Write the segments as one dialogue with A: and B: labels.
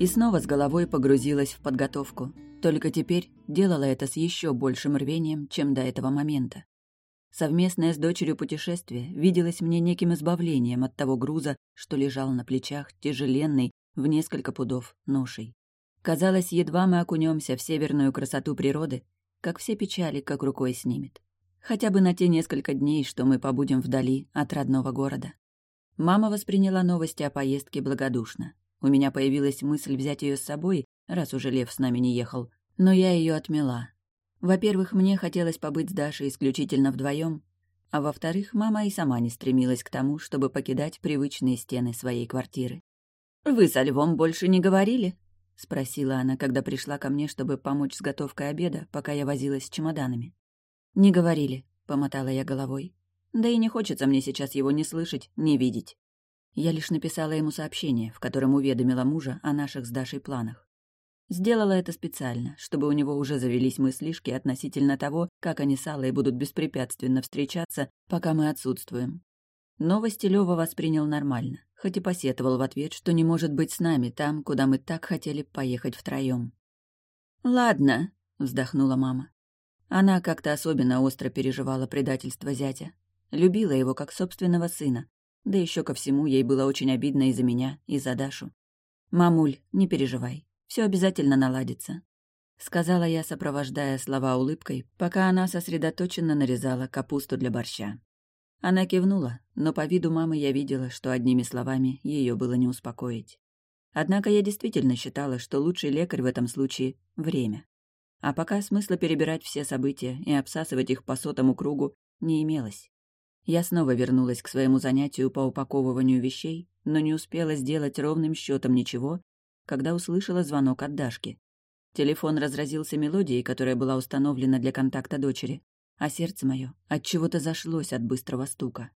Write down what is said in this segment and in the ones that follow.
A: И снова с головой погрузилась в подготовку. Только теперь делала это с еще большим рвением, чем до этого момента. Совместное с дочерью путешествие виделось мне неким избавлением от того груза, что лежал на плечах, тяжеленный, в несколько пудов, ношей. Казалось, едва мы окунемся в северную красоту природы, как все печали как рукой снимет. Хотя бы на те несколько дней, что мы побудем вдали от родного города. Мама восприняла новости о поездке благодушно. У меня появилась мысль взять ее с собой, раз уже Лев с нами не ехал, но я ее отмела, во-первых, мне хотелось побыть с Дашей исключительно вдвоем, а во-вторых, мама и сама не стремилась к тому, чтобы покидать привычные стены своей квартиры. «Вы со Львом больше не говорили?» — спросила она, когда пришла ко мне, чтобы помочь с готовкой обеда, пока я возилась с чемоданами. «Не говорили», — помотала я головой. «Да и не хочется мне сейчас его не слышать, не видеть». Я лишь написала ему сообщение, в котором уведомила мужа о наших с Дашей планах. Сделала это специально, чтобы у него уже завелись мыслишки относительно того, как они с Аллой будут беспрепятственно встречаться, пока мы отсутствуем. Новости Лёва воспринял нормально, хоть и посетовал в ответ, что не может быть с нами там, куда мы так хотели поехать втроём. «Ладно», — вздохнула мама. Она как-то особенно остро переживала предательство зятя. Любила его как собственного сына. Да еще ко всему ей было очень обидно и за меня, и за Дашу. «Мамуль, не переживай. Все обязательно наладится», — сказала я, сопровождая слова улыбкой, пока она сосредоточенно нарезала капусту для борща. Она кивнула, но по виду мамы я видела, что одними словами ее было не успокоить. Однако я действительно считала, что лучший лекарь в этом случае — время. А пока смысла перебирать все события и обсасывать их по сотому кругу не имелось. Я снова вернулась к своему занятию по упаковыванию вещей, но не успела сделать ровным счетом ничего, когда услышала звонок от Дашки. Телефон разразился мелодией, которая была установлена для контакта дочери, а сердце мое от чего-то зашлось от быстрого стука.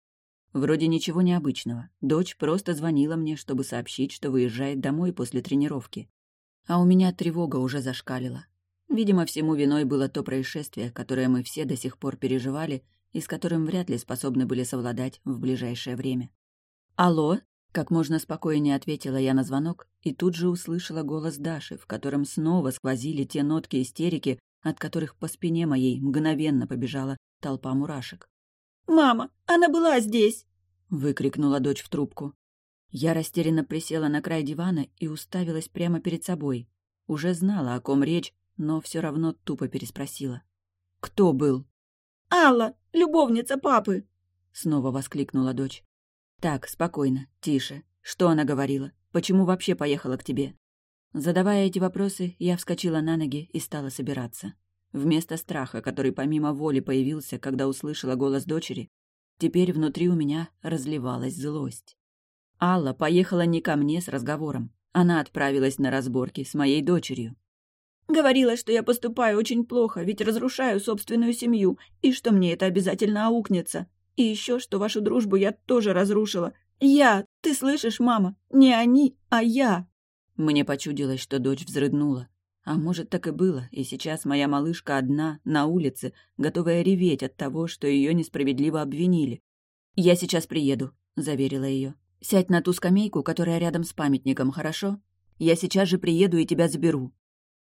A: Вроде ничего необычного. Дочь просто звонила мне, чтобы сообщить, что выезжает домой после тренировки. А у меня тревога уже зашкалила. Видимо, всему виной было то происшествие, которое мы все до сих пор переживали и с которым вряд ли способны были совладать в ближайшее время. «Алло?» Как можно спокойнее ответила я на звонок и тут же услышала голос Даши, в котором снова сквозили те нотки истерики, от которых по спине моей мгновенно побежала толпа мурашек.
B: «Мама, она была здесь!»
A: — выкрикнула дочь в трубку. Я растерянно присела на край дивана и уставилась прямо перед собой. Уже знала, о ком речь, но все равно тупо переспросила. «Кто был?»
B: «Алла, любовница папы!»
A: — снова воскликнула дочь. «Так, спокойно, тише. Что она говорила? Почему вообще поехала к тебе?» Задавая эти вопросы, я вскочила на ноги и стала собираться. Вместо страха, который помимо воли появился, когда услышала голос дочери, теперь внутри у меня разливалась злость. Алла поехала не ко мне с разговором. Она отправилась на разборки с моей дочерью.
B: Говорила, что я поступаю очень плохо, ведь разрушаю собственную семью, и что мне это обязательно аукнется. И еще, что вашу дружбу я тоже разрушила. Я! Ты слышишь, мама? Не они, а я!»
A: Мне почудилось, что дочь взрыднула. А может, так и было, и сейчас моя малышка одна, на улице, готовая реветь от того, что ее несправедливо обвинили. «Я сейчас приеду», — заверила ее. «Сядь на ту скамейку, которая рядом с памятником, хорошо? Я сейчас же приеду и тебя заберу».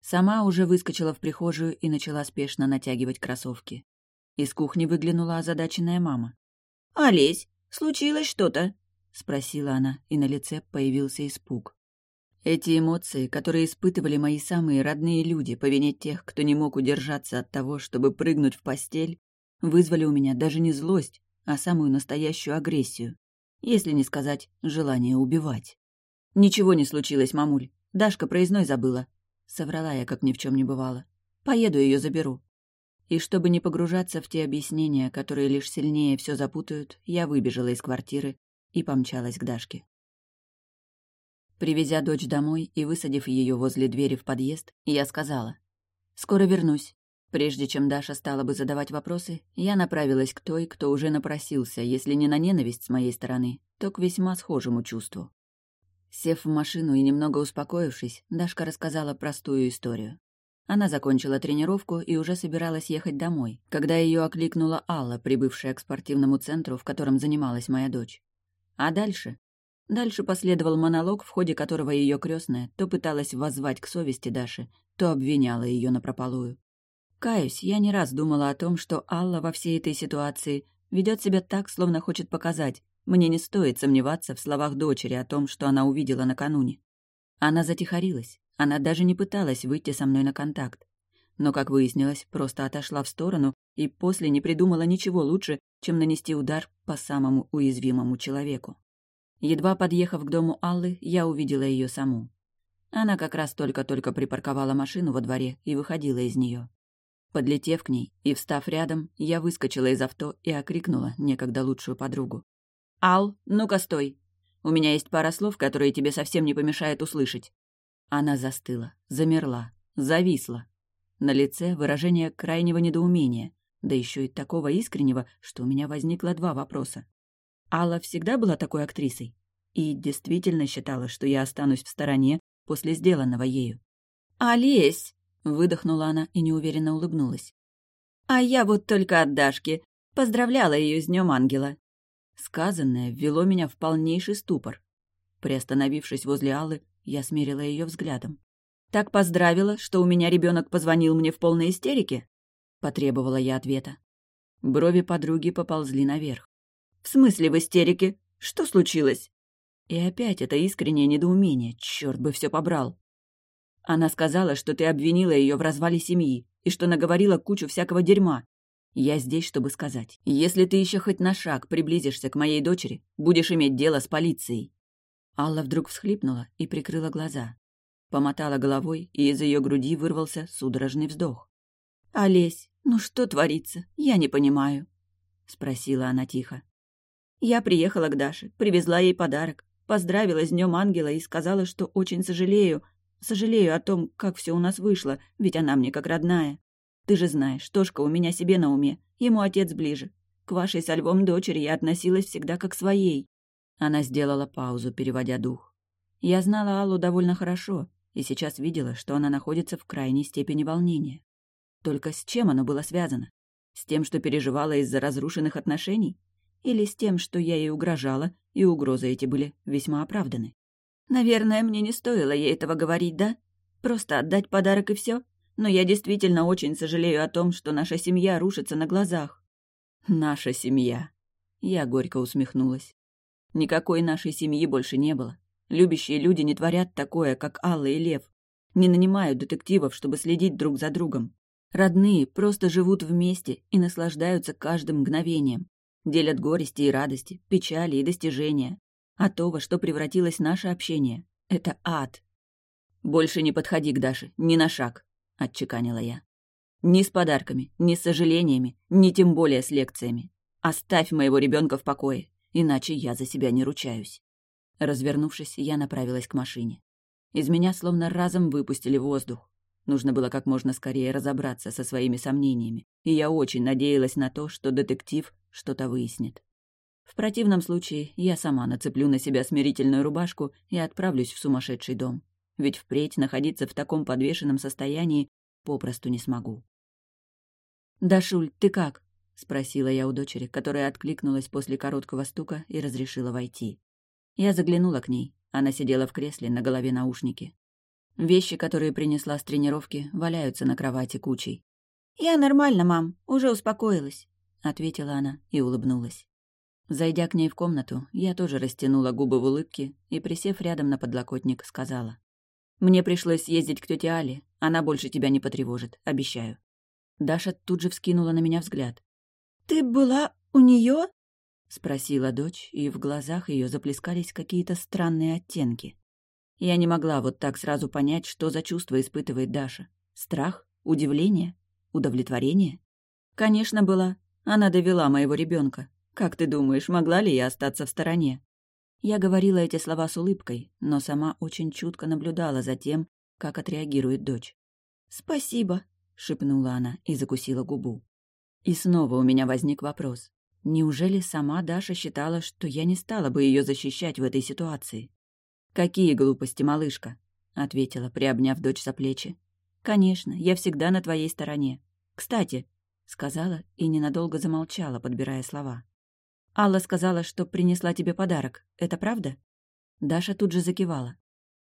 A: Сама уже выскочила в прихожую и начала спешно натягивать кроссовки. Из кухни выглянула озадаченная мама.
B: «Олесь, случилось что-то?» — спросила она, и на лице появился испуг.
A: Эти эмоции, которые испытывали мои самые родные люди по вине тех, кто не мог удержаться от того, чтобы прыгнуть в постель, вызвали у меня даже не злость, а самую настоящую агрессию, если не сказать желание убивать. «Ничего не случилось, мамуль. Дашка проездной забыла», — соврала я, как ни в чем не бывало. «Поеду ее заберу». И чтобы не погружаться в те объяснения, которые лишь сильнее все запутают, я выбежала из квартиры и помчалась к Дашке. Привезя дочь домой и высадив ее возле двери в подъезд, я сказала «Скоро вернусь». Прежде чем Даша стала бы задавать вопросы, я направилась к той, кто уже напросился, если не на ненависть с моей стороны, то к весьма схожему чувству. Сев в машину и немного успокоившись, Дашка рассказала простую историю. Она закончила тренировку и уже собиралась ехать домой, когда ее окликнула Алла, прибывшая к спортивному центру, в котором занималась моя дочь. А дальше? Дальше последовал монолог, в ходе которого ее крестная то пыталась воззвать к совести Даши, то обвиняла ее напропалую. Каюсь, я не раз думала о том, что Алла во всей этой ситуации ведет себя так, словно хочет показать, мне не стоит сомневаться в словах дочери о том, что она увидела накануне. Она затихарилась, она даже не пыталась выйти со мной на контакт. Но, как выяснилось, просто отошла в сторону и после не придумала ничего лучше, чем нанести удар по самому уязвимому человеку. Едва подъехав к дому Аллы, я увидела ее саму. Она как раз только-только припарковала машину во дворе и выходила из нее. Подлетев к ней и встав рядом, я выскочила из авто и окрикнула некогда лучшую подругу. «Ал, ну-ка стой! У меня есть пара слов, которые тебе совсем не помешает услышать». Она застыла, замерла, зависла. На лице выражение крайнего недоумения, да еще и такого искреннего, что у меня возникло два вопроса. Алла всегда была такой актрисой и действительно считала, что я останусь в стороне после сделанного ею.
B: «Олесь!»
A: — выдохнула она и неуверенно улыбнулась.
B: «А я вот только от Дашки. Поздравляла ее с Днем Ангела».
A: Сказанное ввело меня в полнейший ступор. Приостановившись возле Аллы, я смерила ее взглядом.
B: «Так поздравила, что у меня ребенок позвонил мне в полной истерике?»
A: — потребовала я ответа. Брови подруги поползли наверх.
B: «В смысле в истерике? Что случилось?»
A: И опять это искреннее недоумение, черт бы все побрал. Она сказала, что ты обвинила ее в развале семьи и что наговорила кучу всякого дерьма. Я здесь, чтобы сказать, если ты еще хоть на шаг приблизишься к моей дочери, будешь иметь дело с полицией. Алла вдруг всхлипнула и прикрыла глаза. Помотала головой, и из ее груди вырвался судорожный вздох.
B: «Олесь, ну что творится? Я не понимаю», — спросила она тихо. Я приехала к Даше, привезла ей подарок, поздравила с Днем Ангела и сказала, что очень сожалею, сожалею о том, как все у нас вышло, ведь она мне как родная. Ты же знаешь, Тошка у меня себе на уме, ему отец ближе. К вашей со львом дочери я относилась всегда как своей».
A: Она сделала паузу, переводя дух. Я знала Аллу довольно хорошо и сейчас видела, что она находится в крайней степени волнения. Только с чем оно было связано? С тем, что переживала из-за разрушенных отношений? Или с тем, что я ей угрожала, и угрозы эти были весьма оправданы.
B: Наверное, мне не стоило ей этого говорить, да? Просто отдать подарок и все. Но я действительно очень сожалею о том, что наша семья рушится на глазах.
A: Наша семья. Я горько усмехнулась. Никакой нашей семьи больше не было. Любящие люди не творят такое, как Алла и Лев. Не нанимают детективов, чтобы следить друг за другом. Родные просто живут вместе и наслаждаются каждым мгновением. Делят горести и радости, печали и достижения. А то, во что превратилось наше общение, — это ад. «Больше не подходи к Даше, ни на шаг», — отчеканила я. «Ни с подарками, ни с сожалениями, ни тем более с лекциями. Оставь моего ребенка в покое, иначе я за себя не ручаюсь». Развернувшись, я направилась к машине. Из меня словно разом выпустили воздух. Нужно было как можно скорее разобраться со своими сомнениями, и я очень надеялась на то, что детектив что-то выяснит. В противном случае я сама нацеплю на себя смирительную рубашку и отправлюсь в сумасшедший дом. Ведь впредь находиться в таком подвешенном состоянии попросту не смогу. «Дашуль, ты как?» — спросила я у дочери, которая откликнулась после короткого стука и разрешила войти. Я заглянула к ней. Она сидела в кресле, на голове наушники. Вещи, которые принесла с тренировки, валяются на кровати кучей.
B: «Я нормально, мам, уже успокоилась
A: ответила она и улыбнулась. Зайдя к ней в комнату, я тоже растянула губы в улыбке и, присев рядом на подлокотник, сказала. «Мне пришлось съездить к тете Але. Она больше тебя не потревожит, обещаю». Даша тут же вскинула на меня взгляд.
B: «Ты была у нее?
A: спросила дочь, и в глазах ее заплескались какие-то странные оттенки. Я не могла вот так сразу понять, что за чувство испытывает Даша. Страх? Удивление? Удовлетворение? Конечно, была. Она довела моего ребенка. Как ты думаешь, могла ли я остаться в стороне? Я говорила эти слова с улыбкой, но сама очень чутко наблюдала за тем, как отреагирует дочь.
B: «Спасибо», — шепнула она и закусила губу.
A: И снова у меня возник вопрос. Неужели сама Даша считала, что я не стала бы ее защищать в этой ситуации? «Какие глупости, малышка», — ответила, приобняв дочь за плечи. «Конечно, я всегда на твоей стороне. Кстати, — сказала и ненадолго замолчала, подбирая слова. «Алла сказала, что принесла тебе подарок. Это правда?» Даша тут же закивала.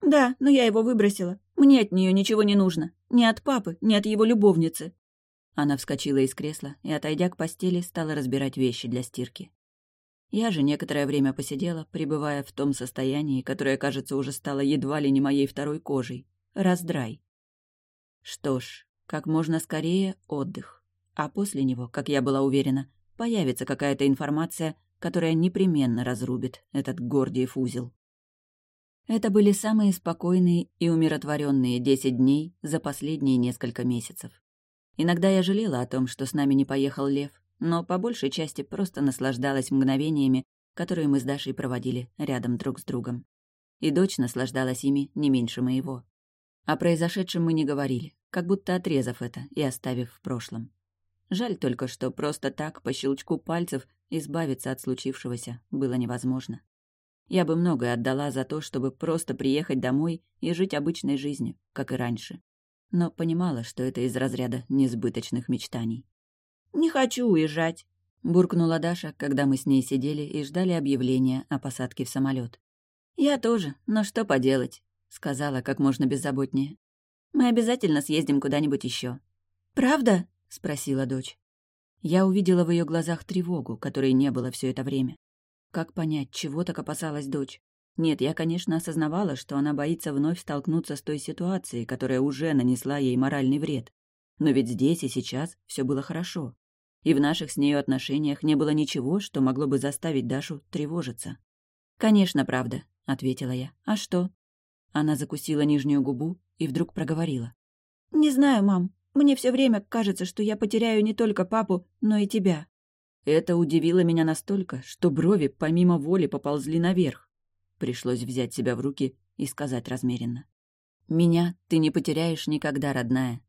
B: «Да, но я его выбросила. Мне от нее ничего не нужно. Ни от папы, ни от его любовницы».
A: Она вскочила из кресла и, отойдя к постели, стала разбирать вещи для стирки. Я же некоторое время посидела, пребывая в том состоянии, которое, кажется, уже стало едва ли не моей второй кожей. Раздрай. Что ж, как можно скорее отдых. А после него, как я была уверена, появится какая-то информация, которая непременно разрубит этот Гордиев узел. Это были самые спокойные и умиротворенные десять дней за последние несколько месяцев. Иногда я жалела о том, что с нами не поехал Лев, но по большей части просто наслаждалась мгновениями, которые мы с Дашей проводили рядом друг с другом. И дочь наслаждалась ими не меньше моего. О произошедшем мы не говорили, как будто отрезав это и оставив в прошлом. Жаль только, что просто так, по щелчку пальцев, избавиться от случившегося было невозможно. Я бы многое отдала за то, чтобы просто приехать домой и жить обычной жизнью, как и раньше. Но понимала, что это из разряда несбыточных мечтаний.
B: «Не хочу уезжать», —
A: буркнула Даша, когда мы с ней сидели и ждали объявления о посадке в самолет.
B: «Я тоже, но что поделать», — сказала как можно беззаботнее. «Мы обязательно съездим куда-нибудь еще. «Правда?» — спросила дочь.
A: Я увидела в ее глазах тревогу, которой не было все это время. Как понять, чего так опасалась дочь? Нет, я, конечно, осознавала, что она боится вновь столкнуться с той ситуацией, которая уже нанесла ей моральный вред. Но ведь здесь и сейчас все было хорошо. И в наших с нею отношениях не было ничего, что могло бы заставить Дашу тревожиться. «Конечно, правда», — ответила я. «А что?» Она закусила нижнюю губу и вдруг проговорила.
B: «Не знаю, мам. Мне все время кажется, что я потеряю не только папу, но и тебя».
A: Это удивило меня настолько, что брови помимо воли поползли наверх. Пришлось взять себя в руки и сказать размеренно. «Меня ты не потеряешь никогда, родная.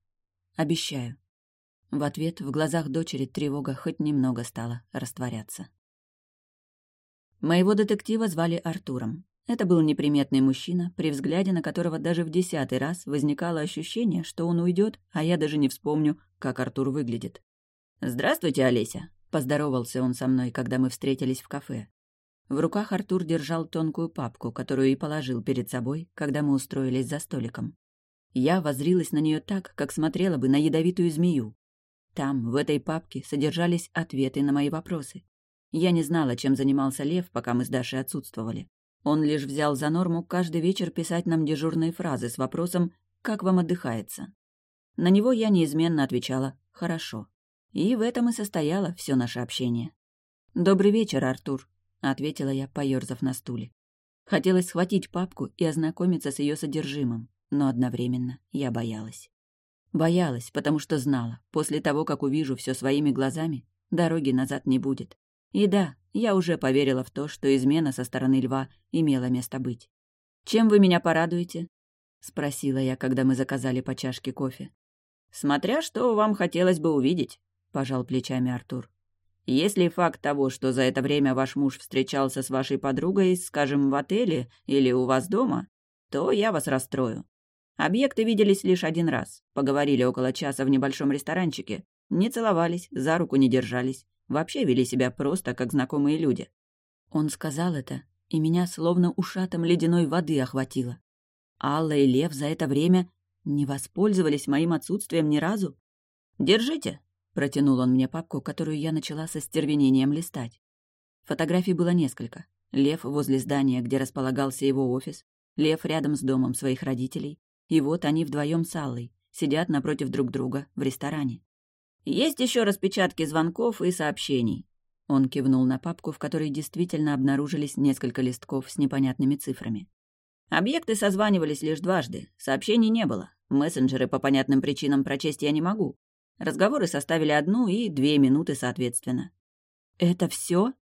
A: Обещаю». В ответ в глазах дочери тревога хоть немного стала растворяться. Моего детектива звали Артуром. Это был неприметный мужчина, при взгляде на которого даже в десятый раз возникало ощущение, что он уйдет, а я даже не вспомню, как Артур выглядит. «Здравствуйте, Олеся!» — поздоровался он со мной, когда мы встретились в кафе. В руках Артур держал тонкую папку, которую и положил перед собой, когда мы устроились за столиком. Я возрилась на нее так, как смотрела бы на ядовитую змею. Там, в этой папке, содержались ответы на мои вопросы. Я не знала, чем занимался Лев, пока мы с Дашей отсутствовали. Он лишь взял за норму каждый вечер писать нам дежурные фразы с вопросом «Как вам отдыхается?». На него я неизменно отвечала «Хорошо». И в этом и состояло все наше общение. «Добрый вечер, Артур», — ответила я, поёрзав на стуле. Хотелось схватить папку и ознакомиться с ее содержимым, но одновременно я боялась. Боялась, потому что знала, после того, как увижу все своими глазами, дороги назад не будет. И да, я уже поверила в то, что измена со стороны льва имела место быть. «Чем вы меня порадуете?» — спросила я, когда мы заказали по чашке кофе. «Смотря что вам хотелось бы увидеть», — пожал плечами Артур. «Если факт того, что за это время ваш муж встречался с вашей подругой, скажем, в отеле или у вас дома, то я вас расстрою. Объекты виделись лишь один раз, поговорили около часа в небольшом ресторанчике, не целовались, за руку не держались, Вообще вели себя просто, как знакомые люди. Он сказал это, и меня словно ушатом ледяной воды охватило. Алла и Лев за это время не воспользовались моим отсутствием ни разу. «Держите», — протянул он мне папку, которую я начала со стервенением листать. Фотографий было несколько. Лев возле здания, где располагался его офис, Лев рядом с домом своих родителей, и вот они вдвоем с Аллой, сидят напротив друг друга в ресторане. Есть еще распечатки звонков и сообщений. Он кивнул на папку, в которой действительно обнаружились несколько листков с непонятными цифрами. Объекты созванивались лишь дважды, сообщений не было. Мессенджеры по понятным причинам прочесть я не могу. Разговоры составили одну и две минуты соответственно. «Это все?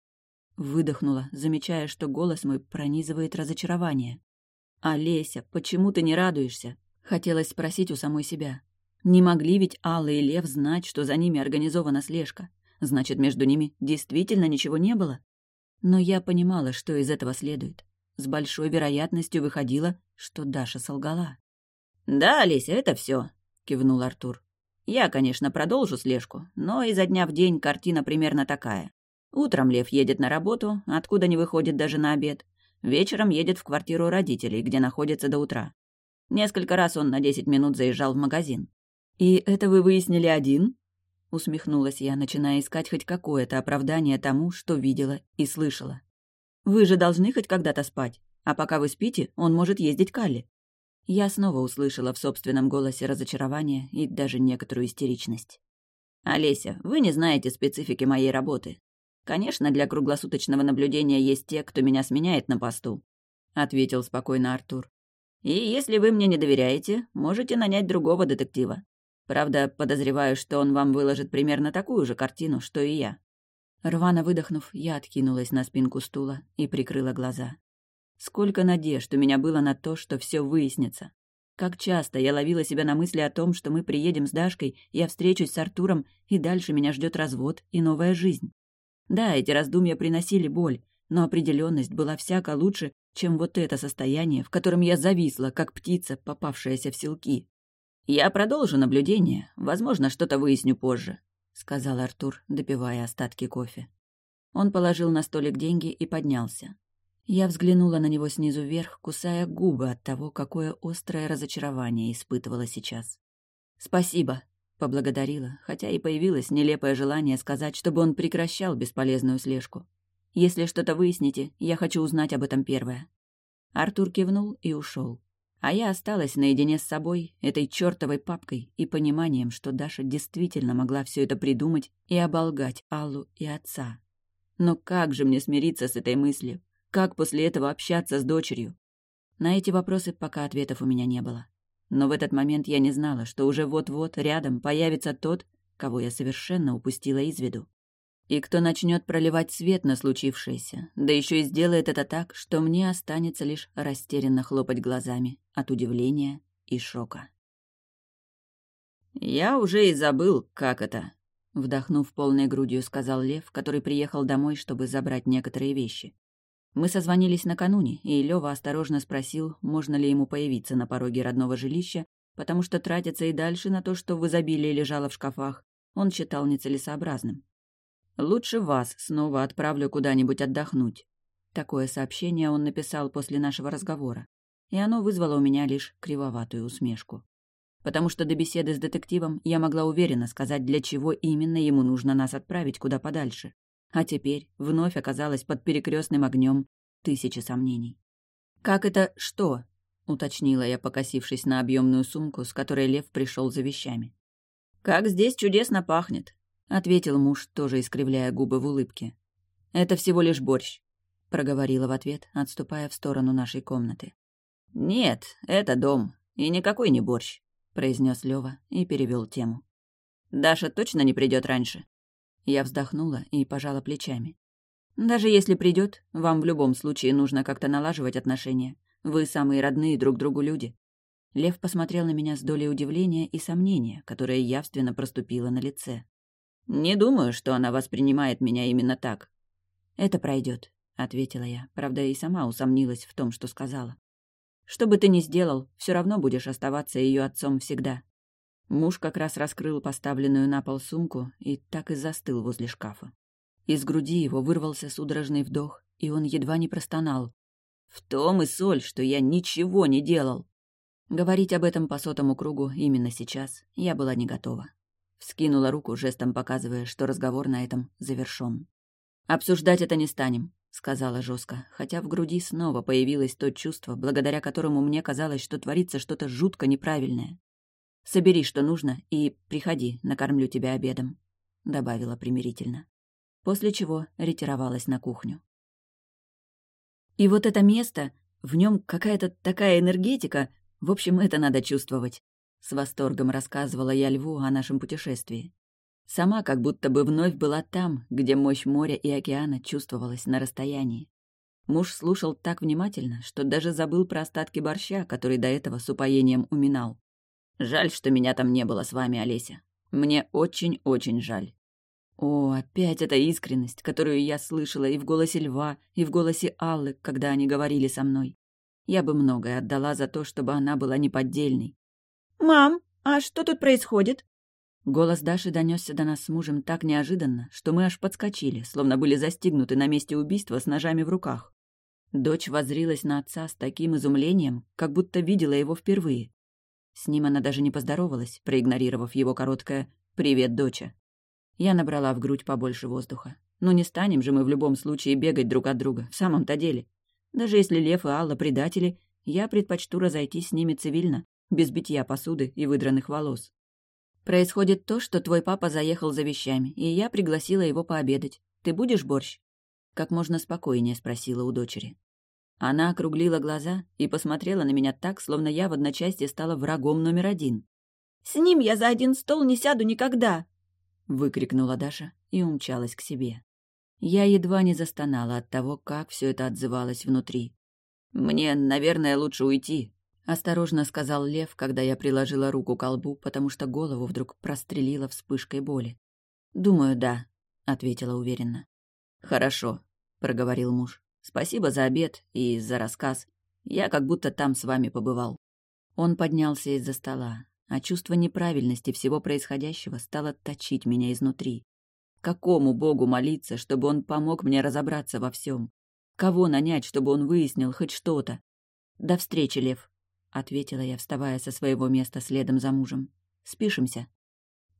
A: выдохнула, замечая, что голос мой пронизывает разочарование. «Олеся, почему ты не радуешься?» — хотелось спросить у самой себя. Не могли ведь Алла и Лев знать, что за ними организована слежка. Значит, между ними действительно ничего не было? Но я понимала, что из этого следует. С большой вероятностью выходило, что Даша солгала. «Да, Олеся, это все, кивнул Артур. «Я, конечно, продолжу слежку, но изо дня в день картина примерно такая. Утром Лев едет на работу, откуда не выходит даже на обед. Вечером едет в квартиру родителей, где находится до утра. Несколько раз он на десять минут заезжал в магазин. «И это вы выяснили один?» Усмехнулась я, начиная искать хоть какое-то оправдание тому, что видела и слышала. «Вы же должны хоть когда-то спать, а пока вы спите, он может ездить к Алле». Я снова услышала в собственном голосе разочарование и даже некоторую истеричность. «Олеся, вы не знаете специфики моей работы. Конечно, для круглосуточного наблюдения есть те, кто меня сменяет на посту», — ответил спокойно Артур. «И если вы мне не доверяете, можете нанять другого детектива. Правда, подозреваю, что он вам выложит примерно такую же картину, что и я». Рвано выдохнув, я откинулась на спинку стула и прикрыла глаза. Сколько надежд у меня было на то, что все выяснится. Как часто я ловила себя на мысли о том, что мы приедем с Дашкой, я встречусь с Артуром, и дальше меня ждет развод и новая жизнь. Да, эти раздумья приносили боль, но определенность была всяко лучше, чем вот это состояние, в котором я зависла, как птица, попавшаяся в селки. «Я продолжу наблюдение, возможно, что-то выясню позже», — сказал Артур, допивая остатки кофе. Он положил на столик деньги и поднялся. Я взглянула на него снизу вверх, кусая губы от того, какое острое разочарование испытывала сейчас. «Спасибо», — поблагодарила, хотя и появилось нелепое желание сказать, чтобы он прекращал бесполезную слежку. «Если что-то выясните, я хочу узнать об этом первое». Артур кивнул и ушел. А я осталась наедине с собой, этой чертовой папкой и пониманием, что Даша действительно могла все это придумать и оболгать Аллу и отца. Но как же мне смириться с этой мыслью? Как после этого общаться с дочерью? На эти вопросы пока ответов у меня не было. Но в этот момент я не знала, что уже вот-вот рядом появится тот, кого я совершенно упустила из виду. И кто начнет проливать свет на случившееся, да еще и сделает это так, что мне останется лишь растерянно хлопать глазами от удивления и шока. «Я уже и забыл, как это», — вдохнув полной грудью, сказал Лев, который приехал домой, чтобы забрать некоторые вещи. Мы созвонились накануне, и Лёва осторожно спросил, можно ли ему появиться на пороге родного жилища, потому что тратиться и дальше на то, что в изобилии лежало в шкафах, он считал нецелесообразным. «Лучше вас снова отправлю куда-нибудь отдохнуть». Такое сообщение он написал после нашего разговора, и оно вызвало у меня лишь кривоватую усмешку. Потому что до беседы с детективом я могла уверенно сказать, для чего именно ему нужно нас отправить куда подальше а теперь вновь оказалась под перекрестным огнем тысячи сомнений. «Как это что?» — уточнила я, покосившись на объемную сумку, с которой Лев пришел за вещами. «Как здесь чудесно пахнет!» — ответил муж, тоже искривляя губы в улыбке. «Это всего лишь борщ», — проговорила в ответ, отступая в сторону нашей комнаты. «Нет, это дом, и никакой не борщ», — произнес Лева и перевел тему. «Даша точно не придет раньше?» Я вздохнула и пожала плечами. Даже если придет, вам в любом случае нужно как-то налаживать отношения. Вы самые родные друг другу люди. Лев посмотрел на меня с долей удивления и сомнения, которое явственно проступило на лице. «Не думаю, что она воспринимает меня именно так». «Это пройдет, ответила я, правда, и сама усомнилась в том, что сказала. «Что бы ты ни сделал, все равно будешь оставаться ее отцом всегда. Муж как раз раскрыл поставленную на пол сумку и так и застыл возле шкафа. Из груди его вырвался судорожный вдох, и он едва не простонал. «В том и соль, что я ничего не делал!» Говорить об этом по сотому кругу именно сейчас я была не готова. Вскинула руку, жестом показывая, что разговор на этом завершён. «Обсуждать это не станем», — сказала жестко, хотя в груди снова появилось то чувство, благодаря которому мне казалось, что творится что-то жутко неправильное. Собери, что нужно, и приходи, накормлю тебя обедом», — добавила примирительно. После чего ретировалась на кухню. И вот это место, в нем какая-то такая энергетика, в общем, это надо чувствовать. С восторгом рассказывала я Льву о нашем путешествии. Сама как будто бы вновь была там, где мощь моря и океана чувствовалась на расстоянии. Муж слушал так внимательно, что даже забыл про остатки борща, который до этого с упоением уминал. Жаль, что меня там не было с вами, Олеся. Мне очень-очень жаль. О, опять эта искренность, которую я слышала и в голосе Льва, и в голосе Аллы, когда они говорили со мной. Я бы многое отдала за то, чтобы она была неподдельной.
B: «Мам, а что тут происходит?»
A: Голос Даши донесся до нас с мужем так неожиданно, что мы аж подскочили, словно были застигнуты на месте убийства с ножами в руках. Дочь воззрилась на отца с таким изумлением, как будто видела его впервые. С ним она даже не поздоровалась, проигнорировав его короткое «Привет, доча». Я набрала в грудь побольше воздуха. Ну не станем же мы в любом случае бегать друг от друга, в самом-то деле. Даже если Лев и Алла предатели, я предпочту разойтись с ними цивильно, без битья посуды и выдранных волос. Происходит то, что твой папа заехал за вещами, и я пригласила его пообедать. Ты будешь борщ? Как можно спокойнее спросила у дочери. Она округлила глаза и посмотрела на меня так, словно я в одночасье стала врагом номер один.
B: «С ним я за один стол не сяду никогда!»
A: выкрикнула Даша и умчалась к себе. Я едва не застонала от того, как все это отзывалось внутри. «Мне, наверное, лучше уйти», — осторожно сказал Лев, когда я приложила руку к колбу, потому что голову вдруг прострелила вспышкой боли. «Думаю, да», — ответила уверенно. «Хорошо», — проговорил муж. «Спасибо за обед и за рассказ. Я как будто там с вами побывал». Он поднялся из-за стола, а чувство неправильности всего происходящего стало точить меня изнутри. Какому богу молиться, чтобы он помог мне разобраться во всем? Кого нанять, чтобы он выяснил хоть что-то? «До встречи, Лев», — ответила я, вставая со своего места следом за мужем. «Спишемся».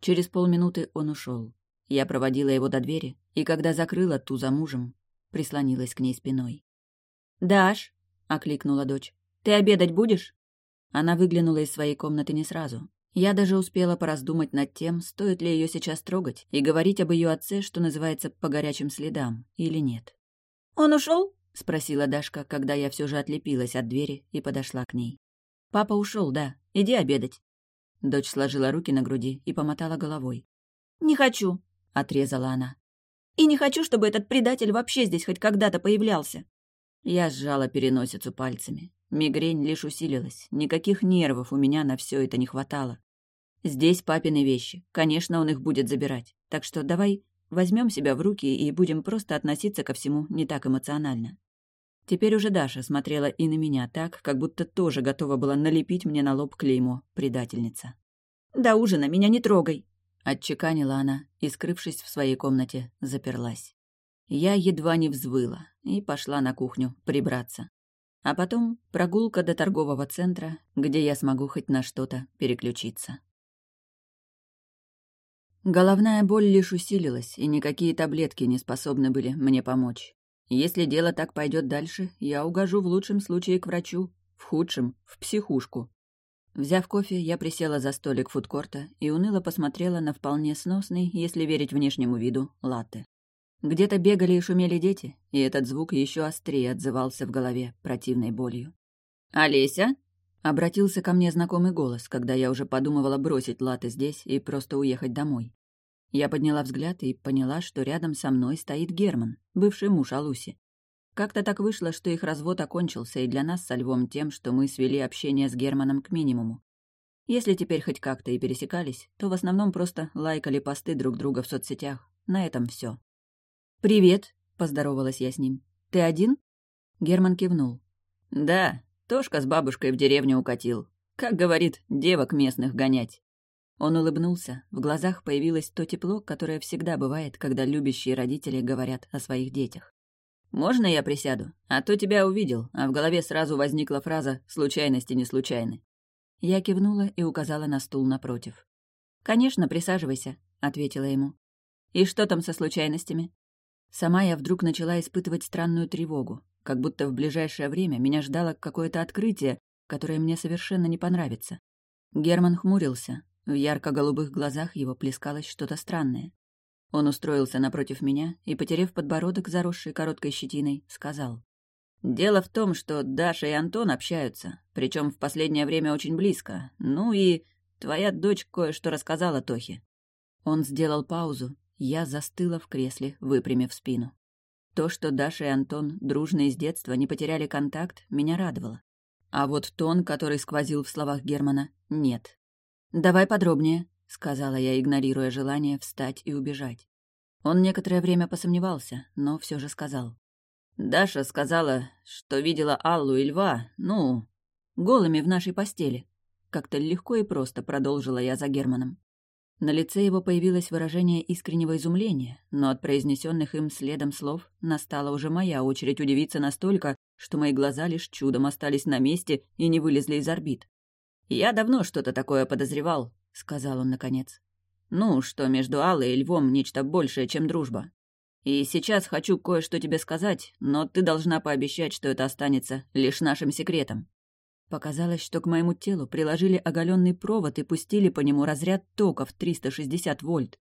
A: Через полминуты он ушел. Я проводила его до двери, и когда закрыла ту за мужем, прислонилась к ней спиной. «Даш», — окликнула дочь, — «ты обедать будешь?» Она выглянула из своей комнаты не сразу. Я даже успела пораздумать над тем, стоит ли ее сейчас трогать и говорить об ее отце, что называется, по горячим следам, или нет.
B: «Он ушел?
A: спросила Дашка, когда я все же отлепилась от двери и подошла к ней. «Папа ушел, да. Иди обедать». Дочь сложила руки на груди и помотала головой.
B: «Не хочу», — отрезала она. «И не хочу, чтобы этот предатель вообще здесь хоть когда-то появлялся».
A: Я сжала переносицу пальцами. Мигрень лишь усилилась. Никаких нервов у меня на все это не хватало. Здесь папины вещи. Конечно, он их будет забирать. Так что давай возьмем себя в руки и будем просто относиться ко всему не так эмоционально. Теперь уже Даша смотрела и на меня так, как будто тоже готова была налепить мне на лоб клеймо «предательница».
B: «До ужина меня не трогай!»
A: — отчеканила она и, скрывшись в своей комнате, заперлась. Я едва не взвыла и пошла на кухню прибраться. А потом прогулка до торгового центра, где я смогу хоть на что-то переключиться. Головная боль лишь усилилась, и никакие таблетки не способны были мне помочь. Если дело так пойдет дальше, я угожу в лучшем случае к врачу, в худшем — в психушку. Взяв кофе, я присела за столик фудкорта и уныло посмотрела на вполне сносный, если верить внешнему виду, латте. Где-то бегали и шумели дети, и этот звук еще острее отзывался в голове противной болью. «Олеся?» — обратился ко мне знакомый голос, когда я уже подумывала бросить латы здесь и просто уехать домой. Я подняла взгляд и поняла, что рядом со мной стоит Герман, бывший муж Алуси. Как-то так вышло, что их развод окончился и для нас со Львом тем, что мы свели общение с Германом к минимуму. Если теперь хоть как-то и пересекались, то в основном просто лайкали посты друг друга в соцсетях. На этом все. «Привет», — поздоровалась я с ним. «Ты один?» Герман кивнул. «Да, Тошка с бабушкой в деревню укатил. Как говорит, девок местных гонять». Он улыбнулся, в глазах появилось то тепло, которое всегда бывает, когда любящие родители говорят о своих детях. «Можно я присяду? А то тебя увидел, а в голове сразу возникла фраза «случайности не случайны». Я кивнула и указала на стул напротив. «Конечно, присаживайся», — ответила ему. «И что там со случайностями?» Сама я вдруг начала испытывать странную тревогу, как будто в ближайшее время меня ждало какое-то открытие, которое мне совершенно не понравится. Герман хмурился, в ярко-голубых глазах его плескалось что-то странное. Он устроился напротив меня и, потерев подбородок, заросший короткой щетиной, сказал. «Дело в том, что Даша и Антон общаются, причем в последнее время очень близко. Ну и твоя дочь кое-что рассказала Тохе». Он сделал паузу, я застыла в кресле, выпрямив спину. То, что Даша и Антон, дружные с детства, не потеряли контакт, меня радовало. А вот тон, который сквозил в словах Германа, нет. «Давай подробнее», — сказала я, игнорируя желание встать и убежать. Он некоторое время посомневался, но все же сказал. «Даша сказала, что видела Аллу и Льва, ну, голыми в нашей постели». Как-то легко и просто продолжила я за Германом. На лице его появилось выражение искреннего изумления, но от произнесенных им следом слов настала уже моя очередь удивиться настолько, что мои глаза лишь чудом остались на месте и не вылезли из орбит. «Я давно что-то такое подозревал», — сказал он наконец. «Ну, что между Аллой и Львом нечто большее, чем дружба. И сейчас хочу кое-что тебе сказать, но ты должна пообещать, что это останется лишь нашим секретом. Показалось, что к моему телу приложили оголенный провод и пустили по нему разряд тока в 360 вольт.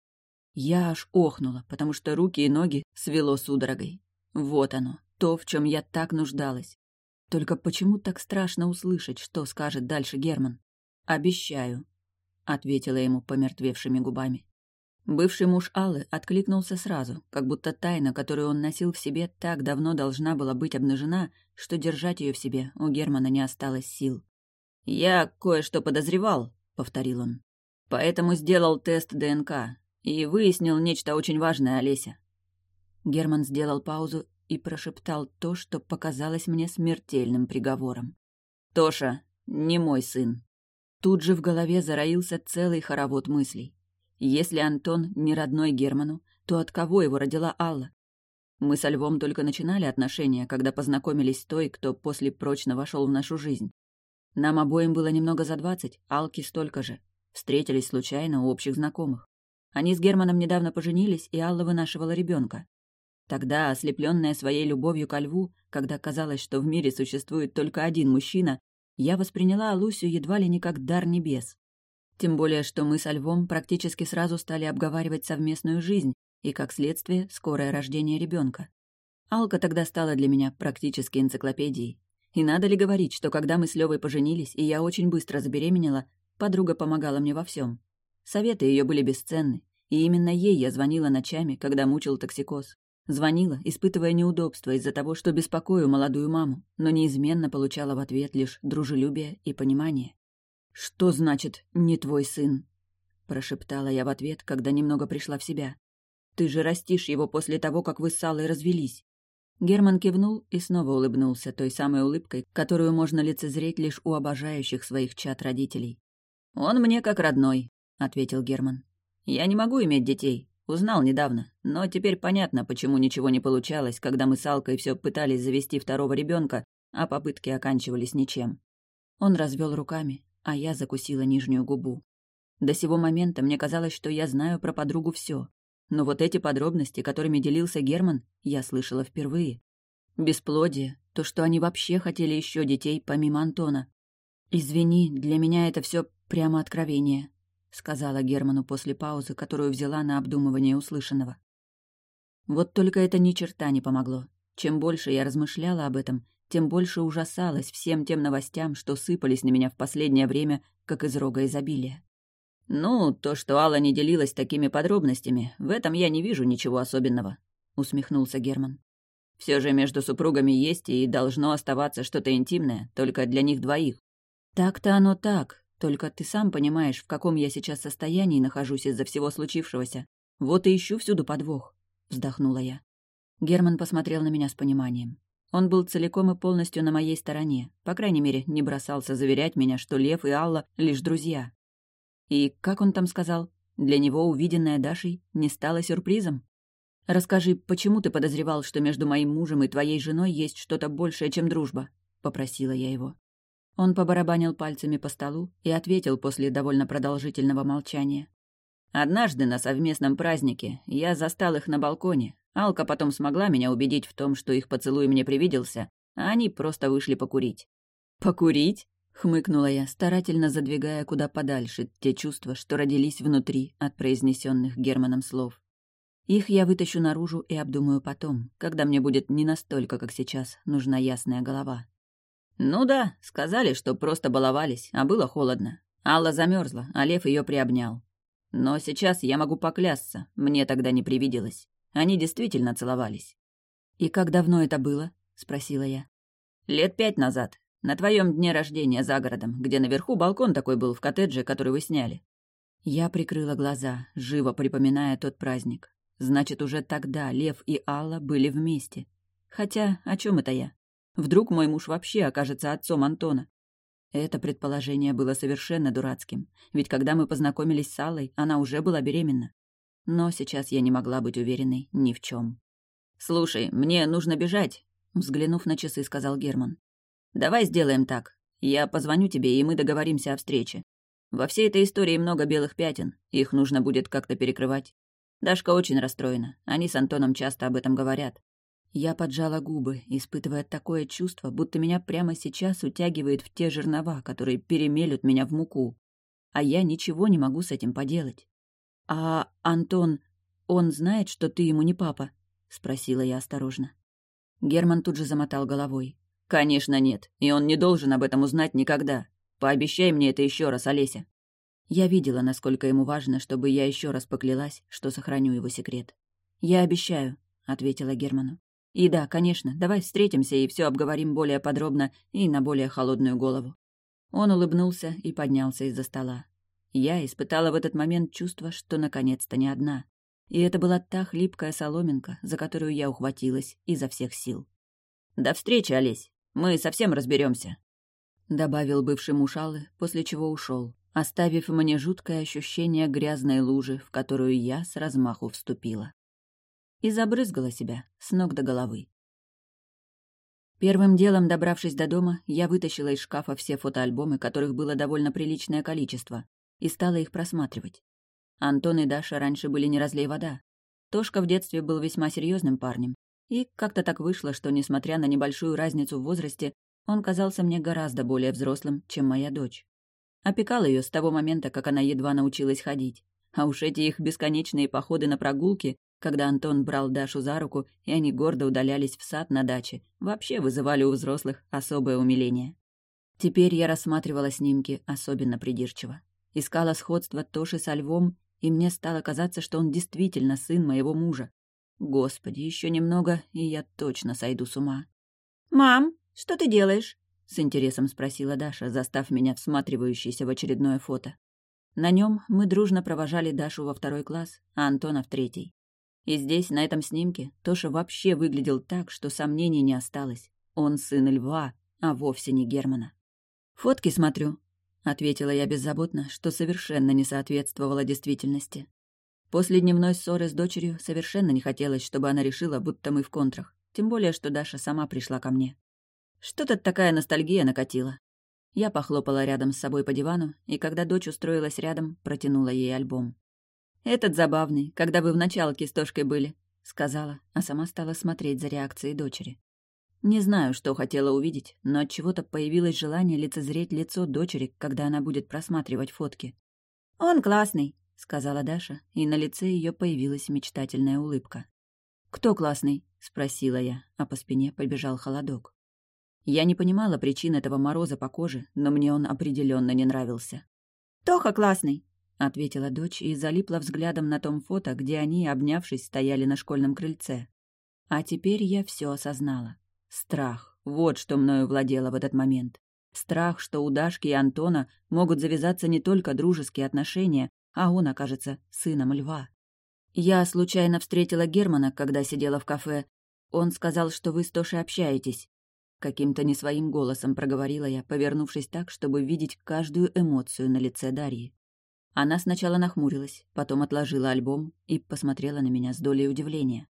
A: Я аж охнула, потому что руки и ноги свело судорогой. Вот оно, то, в чем я так нуждалась. Только почему так страшно услышать, что скажет дальше Герман? «Обещаю», — ответила ему помертвевшими губами. Бывший муж Аллы откликнулся сразу, как будто тайна, которую он носил в себе, так давно должна была быть обнажена, что держать ее в себе у Германа не осталось сил. «Я кое-что подозревал», — повторил он. «Поэтому сделал тест ДНК и выяснил нечто очень важное, Олеся». Герман сделал паузу и прошептал то, что показалось мне смертельным приговором. «Тоша, не мой сын». Тут же в голове зароился целый хоровод мыслей. Если Антон не родной Герману, то от кого его родила Алла? Мы со Львом только начинали отношения, когда познакомились с той, кто после прочно вошел в нашу жизнь. Нам обоим было немного за двадцать, Алке столько же. Встретились случайно у общих знакомых. Они с Германом недавно поженились, и Алла вынашивала ребенка. Тогда, ослепленная своей любовью ко льву, когда казалось, что в мире существует только один мужчина, я восприняла Алусю едва ли не как дар небес. Тем более, что мы со Львом практически сразу стали обговаривать совместную жизнь и, как следствие, скорое рождение ребенка. Алка тогда стала для меня практически энциклопедией. И надо ли говорить, что когда мы с Левой поженились, и я очень быстро забеременела, подруга помогала мне во всем. Советы ее были бесценны, и именно ей я звонила ночами, когда мучил токсикоз. Звонила, испытывая неудобства из-за того, что беспокою молодую маму, но неизменно получала в ответ лишь дружелюбие и понимание. «Что значит «не твой сын»?» — прошептала я в ответ, когда немного пришла в себя. «Ты же растишь его после того, как вы с Аллой развелись». Герман кивнул и снова улыбнулся той самой улыбкой, которую можно лицезреть лишь у обожающих своих чад родителей. «Он мне как родной», — ответил Герман. «Я не могу иметь детей. Узнал недавно. Но теперь понятно, почему ничего не получалось, когда мы с Алкой все пытались завести второго ребенка, а попытки оканчивались ничем». Он развел руками, а я закусила нижнюю губу. До сего момента мне казалось, что я знаю про подругу все, но вот эти подробности, которыми делился Герман, я слышала впервые. Бесплодие, то, что они вообще хотели еще детей помимо Антона. «Извини, для меня это все прямо откровение», — сказала Герману после паузы, которую взяла на обдумывание услышанного. Вот только это ни черта не помогло. Чем больше я размышляла об этом, тем больше ужасалась всем тем новостям, что сыпались на меня в последнее время, как из рога изобилия. «Ну, то, что Алла не делилась такими подробностями, в этом я не вижу ничего особенного», — усмехнулся Герман. «Все же между супругами есть и должно оставаться что-то интимное, только для них двоих». «Так-то оно так, только ты сам понимаешь, в каком я сейчас состоянии нахожусь из-за всего случившегося. Вот и ищу всюду подвох», — вздохнула я. Герман посмотрел на меня с пониманием. Он был целиком и полностью на моей стороне, по крайней мере, не бросался заверять меня, что Лев и Алла — лишь друзья. И, как он там сказал, для него увиденное Дашей не стало сюрпризом? «Расскажи, почему ты подозревал, что между моим мужем и твоей женой есть что-то большее, чем дружба?» — попросила я его. Он побарабанил пальцами по столу и ответил после довольно продолжительного молчания. «Однажды на совместном празднике я застал их на балконе, Алка потом смогла меня убедить в том, что их поцелуй мне привиделся, а они просто вышли покурить. «Покурить?» — хмыкнула я, старательно задвигая куда подальше те чувства, что родились внутри от произнесенных Германом слов. Их я вытащу наружу и обдумаю потом, когда мне будет не настолько, как сейчас, нужна ясная голова. «Ну да, сказали, что просто баловались, а было холодно. Алла замерзла, а Лев ее приобнял. Но сейчас я могу поклясться, мне тогда не привиделось. Они действительно целовались. «И как давно это было?» — спросила я. «Лет пять назад. На твоем дне рождения за городом, где наверху балкон такой был в коттедже, который вы сняли». Я прикрыла глаза, живо припоминая тот праздник. Значит, уже тогда Лев и Алла были вместе. Хотя, о чем это я? Вдруг мой муж вообще окажется отцом Антона? Это предположение было совершенно дурацким, ведь когда мы познакомились с Аллой, она уже была беременна. Но сейчас я не могла быть уверенной ни в чем. «Слушай, мне нужно бежать», — взглянув на часы, сказал Герман. «Давай сделаем так. Я позвоню тебе, и мы договоримся о встрече. Во всей этой истории много белых пятен, их нужно будет как-то перекрывать. Дашка очень расстроена, они с Антоном часто об этом говорят. Я поджала губы, испытывая такое чувство, будто меня прямо сейчас утягивает в те жернова, которые перемелют меня в муку. А я ничего не могу с этим поделать. «А Антон, он знает, что ты ему не папа?» — спросила я осторожно. Герман тут же замотал головой. «Конечно нет, и он не должен об этом узнать никогда. Пообещай мне это еще раз, Олеся». Я видела, насколько ему важно, чтобы я еще раз поклялась, что сохраню его секрет. «Я обещаю», — ответила Герману. И да, конечно, давай встретимся и все обговорим более подробно и на более холодную голову. Он улыбнулся и поднялся из-за стола. Я испытала в этот момент чувство, что наконец-то не одна. И это была та хлипкая соломинка, за которую я ухватилась изо всех сил. «До встречи, Олесь. Мы совсем разберемся, добавил бывший муж Аллы, после чего ушел, оставив мне жуткое ощущение грязной лужи, в которую я с размаху вступила и забрызгала себя с ног до головы. Первым делом, добравшись до дома, я вытащила из шкафа все фотоальбомы, которых было довольно приличное количество, и стала их просматривать. Антон и Даша раньше были не разлей вода. Тошка в детстве был весьма серьезным парнем, и как-то так вышло, что, несмотря на небольшую разницу в возрасте, он казался мне гораздо более взрослым, чем моя дочь. Опекал ее с того момента, как она едва научилась ходить. А уж эти их бесконечные походы на прогулки когда Антон брал Дашу за руку, и они гордо удалялись в сад на даче, вообще вызывали у взрослых особое умиление. Теперь я рассматривала снимки особенно придирчиво. Искала сходство Тоши со львом, и мне стало казаться, что он действительно сын моего мужа. Господи, еще немного, и я точно сойду с ума.
B: «Мам, что ты делаешь?»
A: — с интересом спросила Даша, застав меня всматривающейся в очередное фото. На нем мы дружно провожали Дашу во второй класс, а Антона в третий. И здесь, на этом снимке, Тоша вообще выглядел так, что сомнений не осталось. Он сын льва, а вовсе не Германа. «Фотки смотрю», — ответила я беззаботно, что совершенно не соответствовало действительности. После дневной ссоры с дочерью совершенно не хотелось, чтобы она решила, будто мы в контрах. Тем более, что Даша сама пришла ко мне. Что-то такая ностальгия накатила. Я похлопала рядом с собой по дивану, и когда дочь устроилась рядом, протянула ей альбом. «Этот забавный, когда вы в началке с Тошкой были», — сказала, а сама стала смотреть за реакцией дочери. Не знаю, что хотела увидеть, но от чего то появилось желание лицезреть лицо дочери, когда она будет просматривать фотки.
B: «Он классный», —
A: сказала Даша, и на лице ее появилась мечтательная улыбка. «Кто классный?» — спросила я, а по спине побежал холодок. Я не понимала причин этого мороза по коже, но мне он определенно не нравился.
B: «Тоха классный»,
A: ответила дочь и залипла взглядом на том фото, где они, обнявшись, стояли на школьном крыльце. А теперь я все осознала. Страх. Вот что мною владело в этот момент. Страх, что у Дашки и Антона могут завязаться не только дружеские отношения, а он окажется сыном льва. Я случайно встретила Германа, когда сидела в кафе. Он сказал, что вы с Тошей общаетесь. Каким-то не своим голосом проговорила я, повернувшись так, чтобы видеть каждую эмоцию на лице Дарьи. Она сначала нахмурилась, потом отложила альбом и посмотрела на меня с долей удивления.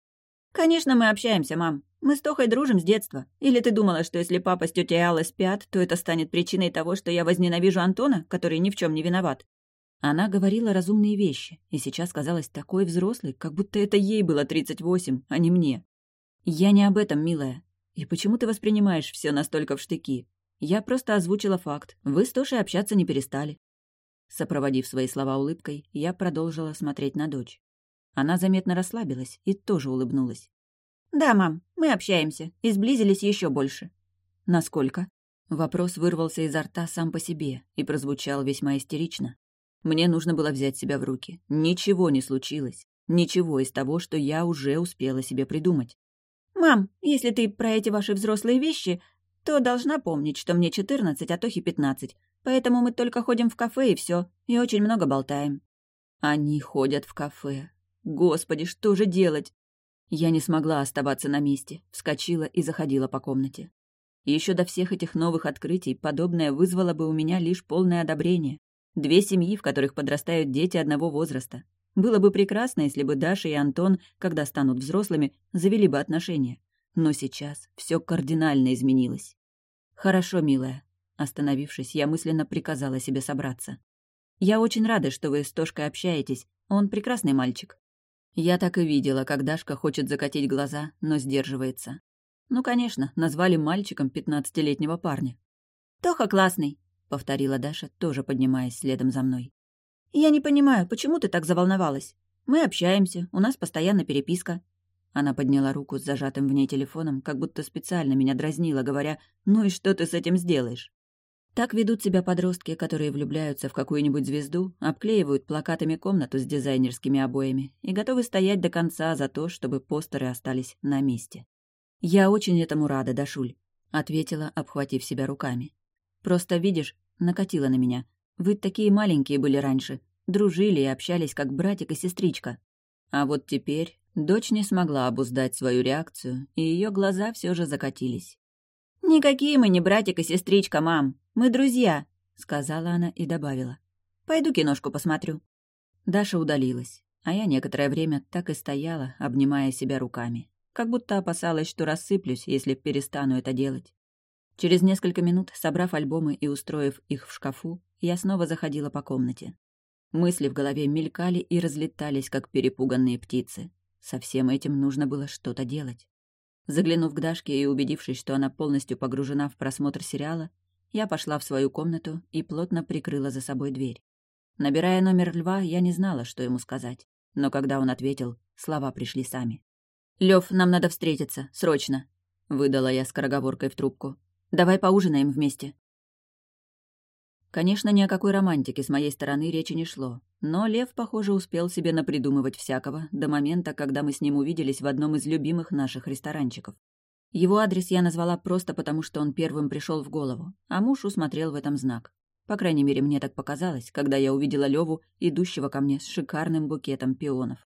B: «Конечно, мы общаемся, мам. Мы с Тохой дружим с детства. Или ты думала, что если папа с тетей Аллой спят, то это станет причиной того, что я возненавижу Антона, который ни в чем не виноват?»
A: Она говорила разумные вещи, и сейчас казалась такой взрослой, как будто это ей было тридцать восемь, а не мне. «Я не об этом, милая. И почему ты воспринимаешь все настолько в штыки? Я просто озвучила факт. Вы с Тошей общаться не перестали. Сопроводив свои слова улыбкой, я продолжила смотреть на дочь. Она заметно расслабилась и тоже улыбнулась.
B: «Да, мам, мы общаемся и сблизились еще больше».
A: «Насколько?» Вопрос вырвался изо рта сам по себе и прозвучал весьма истерично. Мне нужно было взять себя в руки. Ничего не случилось. Ничего из того, что я уже успела себе придумать.
B: «Мам, если ты про эти ваши взрослые вещи, то должна помнить, что мне четырнадцать, а Тохе пятнадцать. Поэтому мы только ходим в кафе и все, и очень много болтаем».
A: «Они ходят в кафе. Господи, что же делать?» Я не смогла оставаться на месте, вскочила и заходила по комнате. Еще до всех этих новых открытий подобное вызвало бы у меня лишь полное одобрение. Две семьи, в которых подрастают дети одного возраста. Было бы прекрасно, если бы Даша и Антон, когда станут взрослыми, завели бы отношения. Но сейчас все кардинально изменилось. «Хорошо, милая». Остановившись, я мысленно приказала себе собраться. «Я очень рада, что вы с Тошкой общаетесь. Он прекрасный мальчик». Я так и видела, как Дашка хочет закатить глаза, но сдерживается. Ну, конечно, назвали мальчиком пятнадцатилетнего парня.
B: «Тоха классный», — повторила Даша, тоже поднимаясь следом за мной. «Я не понимаю, почему ты так заволновалась? Мы общаемся, у нас постоянно переписка».
A: Она подняла руку с зажатым в ней телефоном, как будто специально меня дразнила, говоря «Ну и что ты с этим сделаешь?» Так ведут себя подростки, которые влюбляются в какую-нибудь звезду, обклеивают плакатами комнату с дизайнерскими обоями и готовы стоять до конца за то, чтобы постеры остались на месте. «Я очень этому рада, Дашуль», — ответила, обхватив себя руками. «Просто, видишь, накатила на меня. Вы такие маленькие были раньше, дружили и общались как братик и сестричка. А вот теперь дочь не смогла обуздать свою реакцию, и ее глаза все же закатились.
B: «Никакие мы не братик и сестричка, мам. Мы друзья», — сказала она и добавила. «Пойду киношку посмотрю».
A: Даша удалилась, а я некоторое время так и стояла, обнимая себя руками, как будто опасалась, что рассыплюсь, если перестану это делать. Через несколько минут, собрав альбомы и устроив их в шкафу, я снова заходила по комнате. Мысли в голове мелькали и разлетались, как перепуганные птицы. Со всем этим нужно было что-то делать. Заглянув к Дашке и убедившись, что она полностью погружена в просмотр сериала, я пошла в свою комнату и плотно прикрыла за собой дверь. Набирая номер льва, я не знала, что ему сказать. Но когда он ответил, слова пришли сами. «Лёв, нам надо встретиться, срочно!» — выдала я скороговоркой в трубку. «Давай поужинаем вместе». Конечно, ни о какой романтике с моей стороны речи не шло, но Лев, похоже, успел себе напридумывать всякого до момента, когда мы с ним увиделись в одном из любимых наших ресторанчиков. Его адрес я назвала просто потому, что он первым пришел в голову, а муж усмотрел в этом знак. По крайней мере, мне так показалось, когда я увидела Леву, идущего ко мне с шикарным букетом пионов.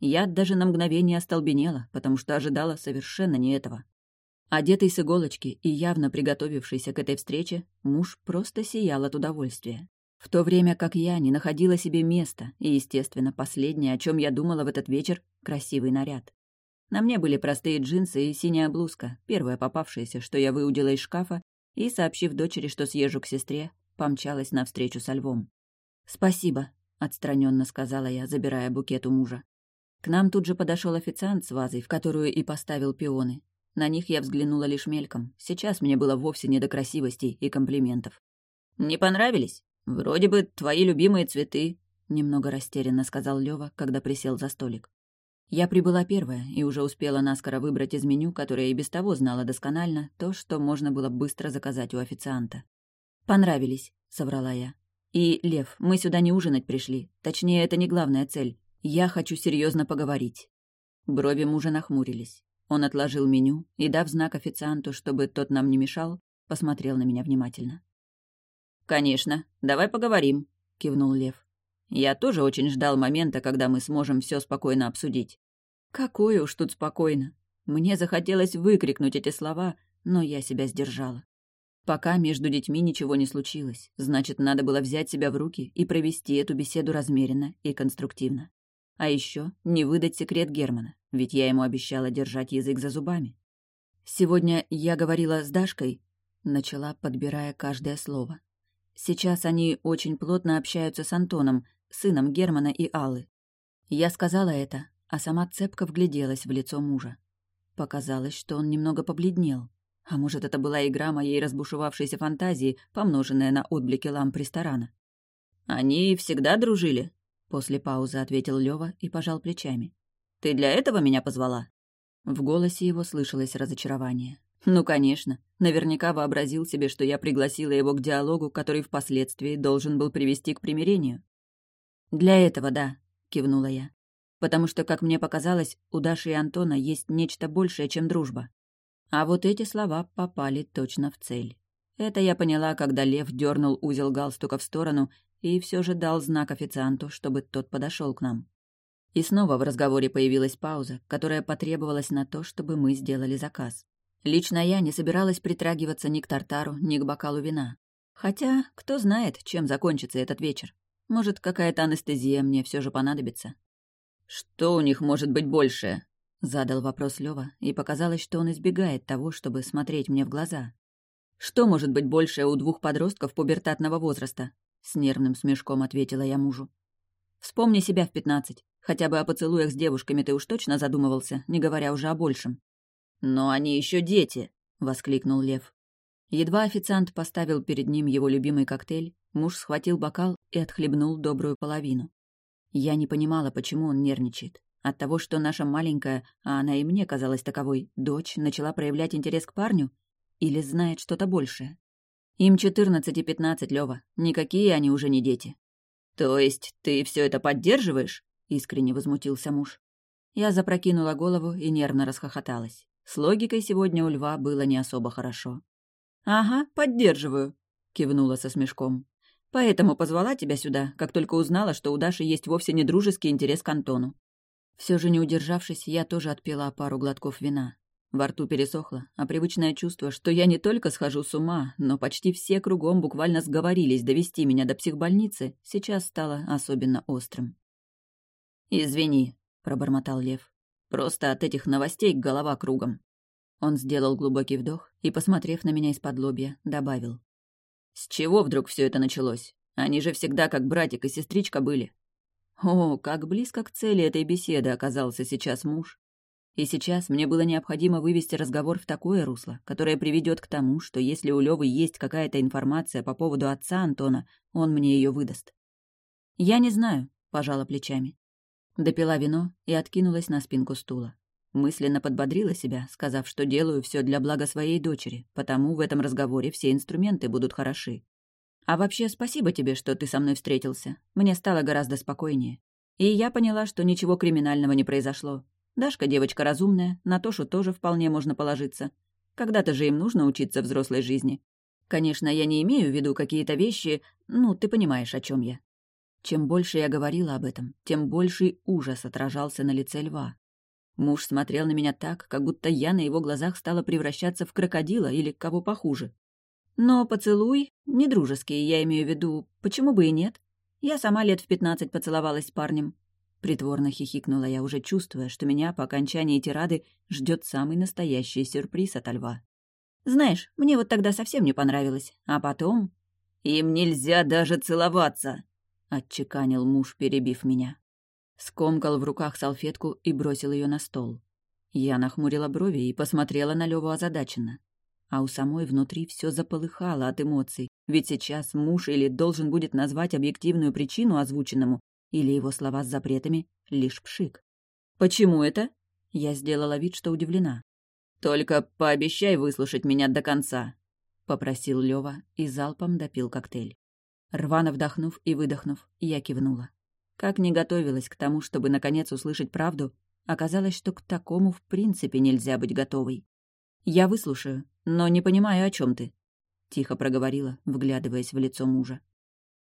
A: Я даже на мгновение остолбенела, потому что ожидала совершенно не этого. Одетый с иголочки и явно приготовившийся к этой встрече, муж просто сиял от удовольствия. В то время как я не находила себе места, и, естественно, последнее, о чем я думала в этот вечер — красивый наряд. На мне были простые джинсы и синяя блузка, первая попавшаяся, что я выудила из шкафа, и, сообщив дочери, что съезжу к сестре, помчалась навстречу со львом. «Спасибо», — отстраненно сказала я, забирая букет у мужа. К нам тут же подошел официант с вазой, в которую и поставил пионы, на них я взглянула лишь мельком. Сейчас мне было вовсе не до красивостей и комплиментов. «Не понравились? Вроде бы твои любимые цветы», — немного растерянно сказал Лёва, когда присел за столик. Я прибыла первая и уже успела наскоро выбрать из меню, которое и без того знала досконально, то, что можно было быстро заказать у официанта. «Понравились», — соврала я. «И, Лев, мы сюда не ужинать пришли. Точнее, это не главная цель. Я хочу серьезно поговорить». Брови мужа нахмурились. Он отложил меню и, дав знак официанту, чтобы тот нам не мешал, посмотрел на меня внимательно. «Конечно, давай поговорим», — кивнул Лев. «Я тоже очень ждал момента, когда мы сможем все спокойно обсудить». «Какое уж тут спокойно!» Мне захотелось выкрикнуть эти слова, но я себя сдержала. Пока между детьми ничего не случилось, значит, надо было взять себя в руки и провести эту беседу размеренно и конструктивно. А еще не выдать секрет Германа, ведь я ему обещала держать язык за зубами. Сегодня я говорила с Дашкой, начала, подбирая каждое слово. Сейчас они очень плотно общаются с Антоном, сыном Германа и Аллы. Я сказала это, а сама цепко вгляделась в лицо мужа. Показалось, что он немного побледнел. А может, это была игра моей разбушевавшейся фантазии, помноженная на отблики ламп ресторана. «Они всегда дружили?» После паузы ответил Лёва и пожал плечами. «Ты для этого меня позвала?» В голосе его слышалось разочарование. «Ну, конечно. Наверняка вообразил себе, что я пригласила его к диалогу, который впоследствии должен был привести к примирению». «Для этого, да», — кивнула я. «Потому что, как мне показалось, у Даши и Антона есть нечто большее, чем дружба». А вот эти слова попали точно в цель. Это я поняла, когда Лев дернул узел галстука в сторону и все же дал знак официанту, чтобы тот подошел к нам. И снова в разговоре появилась пауза, которая потребовалась на то, чтобы мы сделали заказ. Лично я не собиралась притрагиваться ни к тартару, ни к бокалу вина. Хотя, кто знает, чем закончится этот вечер. Может, какая-то анестезия мне все же понадобится. «Что у них может быть большее?» — задал вопрос Лёва, и показалось, что он избегает того, чтобы смотреть мне в глаза. «Что может быть большее у двух подростков пубертатного возраста?» — с нервным смешком ответила я мужу. «Вспомни себя в пятнадцать. Хотя бы о поцелуях с девушками ты уж точно задумывался, не говоря уже о большем». «Но они еще дети!» — воскликнул Лев. Едва официант поставил перед ним его любимый коктейль, муж схватил бокал и отхлебнул добрую половину. Я не понимала, почему он нервничает. От того, что наша маленькая, а она и мне казалась таковой, дочь начала проявлять интерес к парню? Или знает что-то большее? Им четырнадцать и пятнадцать, Лёва. Никакие они уже не дети. То есть ты все это поддерживаешь? Искренне возмутился муж. Я запрокинула голову и нервно расхохоталась. С логикой сегодня у льва было не особо хорошо. «Ага, поддерживаю», — кивнула со смешком. Поэтому позвала тебя сюда, как только узнала, что у Даши есть вовсе не дружеский интерес к Антону. Все же не удержавшись, я тоже отпила пару глотков вина. Во рту пересохло, а привычное чувство, что я не только схожу с ума, но почти все кругом буквально сговорились довести меня до психбольницы, сейчас стало особенно острым. «Извини», — пробормотал Лев. «Просто от этих новостей голова кругом». Он сделал глубокий вдох и, посмотрев на меня из-под лобья, добавил. С чего вдруг все это началось? Они же всегда как братик и сестричка были. О, как близко к цели этой беседы оказался сейчас муж. И сейчас мне было необходимо вывести разговор в такое русло, которое приведет к тому, что если у Лёвы есть какая-то информация по поводу отца Антона, он мне ее выдаст. «Я не знаю», — пожала плечами. Допила вино и откинулась на спинку стула. Мысленно подбодрила себя, сказав, что делаю все для блага своей дочери, потому в этом разговоре все инструменты будут хороши. А вообще, спасибо тебе, что ты со мной встретился. Мне стало гораздо спокойнее. И я поняла, что ничего криминального не произошло. Дашка девочка разумная, на Тошу тоже вполне можно положиться. Когда-то же им нужно учиться взрослой жизни. Конечно, я не имею в виду какие-то вещи, ну, ты понимаешь, о чем я. Чем больше я говорила об этом, тем больший ужас отражался на лице льва. Муж смотрел на меня так, как будто я на его глазах стала превращаться в крокодила или кого похуже. Но поцелуй, не дружеский, я имею в виду, почему бы и нет? Я сама лет в пятнадцать поцеловалась с парнем. Притворно хихикнула я, уже чувствуя, что меня по окончании тирады ждет самый настоящий сюрприз от льва. Знаешь, мне вот тогда совсем не понравилось. А потом... «Им нельзя даже целоваться!» — отчеканил муж, перебив меня скомкал в руках салфетку и бросил ее на стол. Я нахмурила брови и посмотрела на Леву озадаченно. А у самой внутри все заполыхало от эмоций, ведь сейчас муж или должен будет назвать объективную причину озвученному, или его слова с запретами — лишь пшик. «Почему это?» Я сделала вид, что удивлена. «Только пообещай выслушать меня до конца», — попросил Лева и залпом допил коктейль. Рвано вдохнув и выдохнув, я кивнула. Как не готовилась к тому, чтобы наконец услышать правду, оказалось, что к такому в принципе нельзя быть готовой. «Я выслушаю, но не понимаю, о чем ты», — тихо проговорила, вглядываясь в лицо мужа.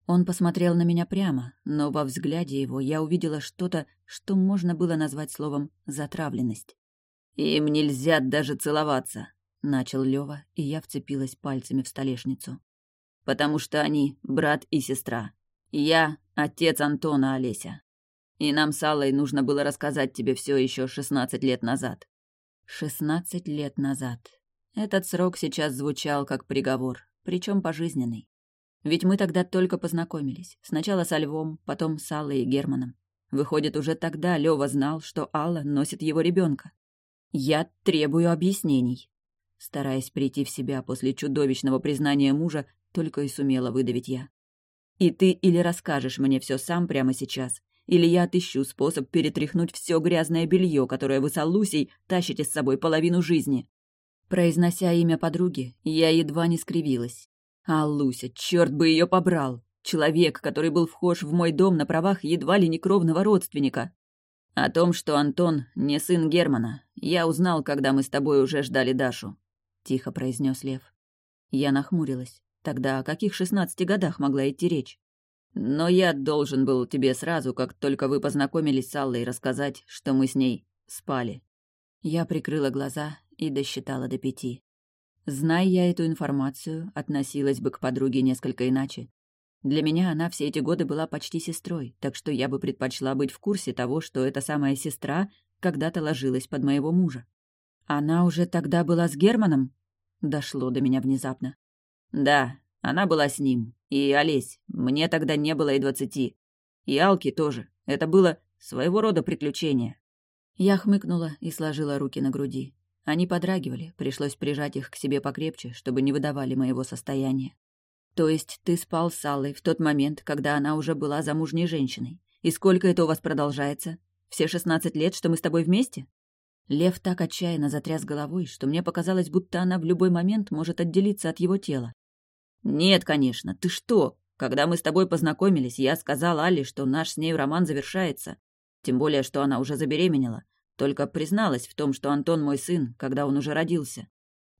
A: Он посмотрел на меня прямо, но во взгляде его я увидела что-то, что можно было назвать словом «затравленность». «Им нельзя даже целоваться», — начал Лёва, и я вцепилась пальцами в столешницу. «Потому что они брат и сестра. Я отец Антона Олеся. И нам с Аллой нужно было рассказать тебе все еще шестнадцать лет назад. Шестнадцать лет назад. Этот срок сейчас звучал как приговор, причем пожизненный. Ведь мы тогда только познакомились. Сначала со Львом, потом с Аллой и Германом. Выходит, уже тогда Лёва знал, что Алла носит его ребенка. Я требую объяснений. Стараясь прийти в себя после чудовищного признания мужа, только и сумела выдавить я. И ты или расскажешь мне все сам прямо сейчас, или я отыщу способ перетряхнуть все грязное белье, которое вы с Аллусей тащите с собой половину жизни». Произнося имя подруги, я едва не скривилась. Аллуся, черт бы ее побрал! Человек, который был вхож в мой дом на правах едва ли не кровного родственника. О том, что Антон не сын Германа, я узнал, когда мы с тобой уже ждали Дашу, — тихо произнес Лев. Я нахмурилась. Тогда о каких шестнадцати годах могла идти речь? Но я должен был тебе сразу, как только вы познакомились с Аллой, рассказать, что мы с ней спали. Я прикрыла глаза и досчитала до пяти. Зная я эту информацию, относилась бы к подруге несколько иначе. Для меня она все эти годы была почти сестрой, так что я бы предпочла быть в курсе того, что эта самая сестра когда-то ложилась под моего мужа. Она уже тогда была с Германом? Дошло до меня внезапно. Да, она была с ним. И Олесь, мне тогда не было и двадцати. И Алки тоже. Это было своего рода приключение. Я хмыкнула и сложила руки на груди. Они подрагивали, пришлось прижать их к себе покрепче, чтобы не выдавали моего состояния. То есть ты спал с Аллой в тот момент, когда она уже была замужней женщиной? И сколько это у вас продолжается? Все шестнадцать лет, что мы с тобой вместе? Лев так отчаянно затряс головой, что мне показалось, будто она в любой момент может отделиться от его тела. «Нет, конечно, ты что? Когда мы с тобой познакомились, я сказал Алле, что наш с ней роман завершается. Тем более, что она уже забеременела. Только призналась в том, что Антон мой сын, когда он уже родился.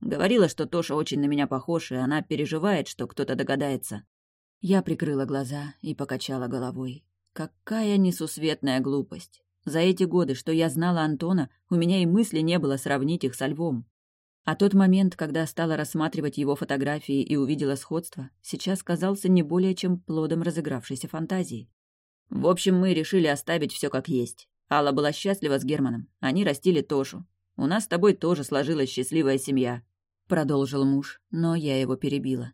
A: Говорила, что Тоша очень на меня похож, и она переживает, что кто-то догадается. Я прикрыла глаза и покачала головой. Какая несусветная глупость. За эти годы, что я знала Антона, у меня и мысли не было сравнить их со львом. А тот момент, когда стала рассматривать его фотографии и увидела сходство, сейчас казался не более чем плодом разыгравшейся фантазии. В общем, мы решили оставить все как есть. Алла была счастлива с Германом. Они растили Тошу. У нас с тобой тоже сложилась счастливая семья», — продолжил муж, но я его перебила.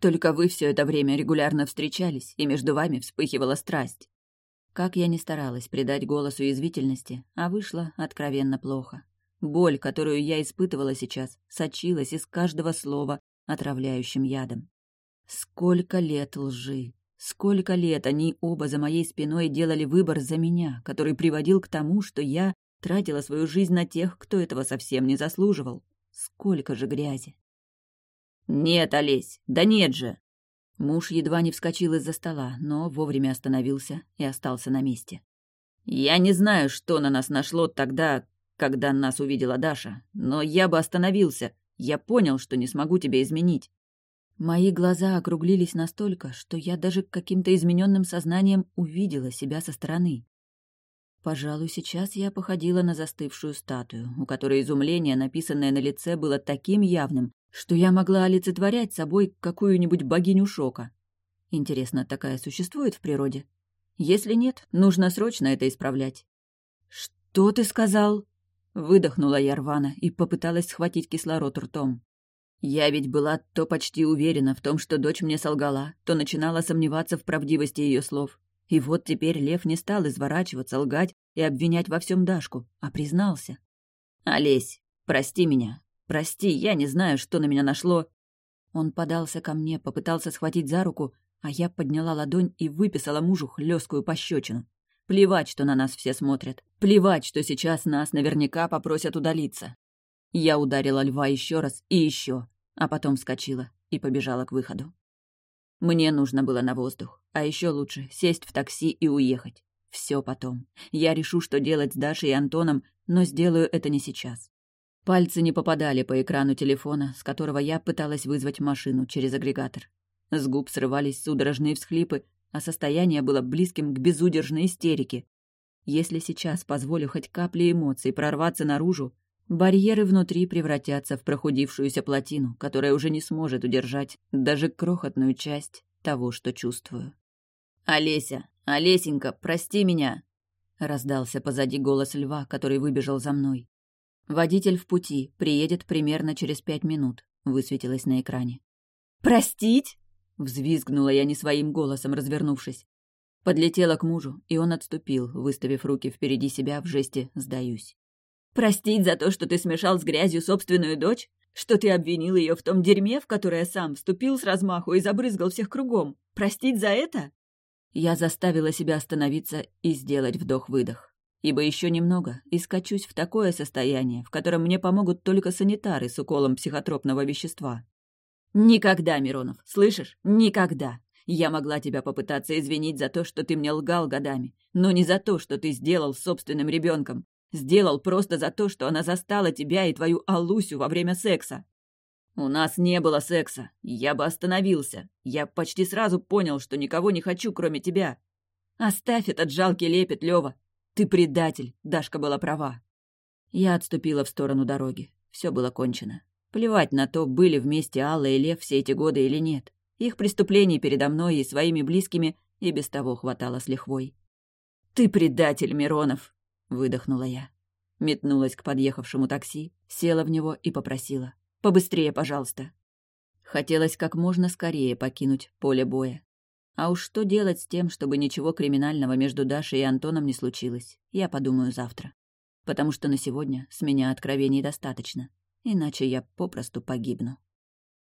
A: «Только вы все это время регулярно встречались, и между вами вспыхивала страсть». Как я ни старалась придать голосу язвительности, а вышло откровенно плохо. Боль, которую я испытывала сейчас, сочилась из каждого слова отравляющим ядом. Сколько лет лжи, сколько лет они оба за моей спиной делали выбор за меня, который приводил к тому, что я Тратила свою жизнь на тех, кто этого совсем не заслуживал. Сколько же грязи. «Нет, Олесь, да нет же!» Муж едва не вскочил из-за стола, но вовремя остановился и остался на месте. «Я не знаю, что на нас нашло тогда, когда нас увидела Даша, но я бы остановился. Я понял, что не смогу тебя изменить». Мои глаза округлились настолько, что я даже каким-то измененным сознанием увидела себя со стороны. Пожалуй, сейчас я походила на застывшую статую, у которой изумление, написанное на лице, было таким явным, что я могла олицетворять собой какую-нибудь богиню шока. Интересно, такая существует в природе? Если нет, нужно срочно это исправлять. «Что ты сказал?» Выдохнула я рвано и попыталась схватить кислород ртом. Я ведь была то почти уверена в том, что дочь мне солгала, то начинала сомневаться в правдивости ее слов. И вот теперь Лев не стал изворачиваться, лгать и обвинять во всем Дашку, а признался. «Олесь, прости меня. Прости, я не знаю, что на меня нашло». Он подался ко мне, попытался схватить за руку, а я подняла ладонь и выписала мужу хлесткую пощечину. Плевать, что на нас все смотрят. Плевать, что сейчас нас наверняка попросят удалиться. Я ударила льва еще раз и еще, а потом вскочила и побежала к выходу. Мне нужно было на воздух, а еще лучше сесть в такси и уехать. Все потом. Я решу, что делать с Дашей и Антоном, но сделаю это не сейчас. Пальцы не попадали по экрану телефона, с которого я пыталась вызвать машину через агрегатор. С губ срывались судорожные всхлипы, а состояние было близким к безудержной истерике. Если сейчас позволю хоть капли эмоций прорваться наружу, Барьеры внутри превратятся в прохудившуюся плотину, которая уже не сможет удержать даже крохотную часть того, что чувствую. «Олеся! Олесенька, прости меня!» — раздался позади голос льва, который выбежал за мной. «Водитель в пути, приедет примерно через пять минут», — высветилось на экране.
B: «Простить?»
A: — взвизгнула я не своим голосом, развернувшись. Подлетела к мужу, и он отступил, выставив руки впереди себя в жесте «сдаюсь».
B: Простить за то, что ты смешал с грязью собственную дочь? Что ты обвинил ее в том дерьме, в которое сам вступил с размаху и забрызгал всех кругом? Простить за это?
A: Я заставила себя остановиться и сделать вдох-выдох. Ибо еще немного и скачусь в такое состояние, в котором мне помогут только санитары с уколом психотропного вещества. Никогда, Миронов, слышишь? Никогда. Я могла тебя попытаться извинить за то, что ты мне лгал годами, но не за то, что ты сделал с собственным ребенком. Сделал просто за то, что она застала тебя и твою Алусю во время секса. У нас не было секса. Я бы остановился. Я почти сразу понял, что никого не хочу, кроме тебя. Оставь этот жалкий лепет, Лёва. Ты предатель. Дашка была права. Я отступила в сторону дороги. Все было кончено. Плевать на то, были вместе Алла и Лев все эти годы или нет. Их преступлений передо мной и своими близкими и без того хватало с лихвой. «Ты предатель, Миронов!» — выдохнула я. Метнулась к подъехавшему такси, села в него и попросила. «Побыстрее, пожалуйста». Хотелось как можно скорее покинуть поле боя. А уж что делать с тем, чтобы ничего криминального между Дашей и Антоном не случилось, я подумаю завтра. Потому что на сегодня с меня откровений достаточно, иначе я попросту погибну.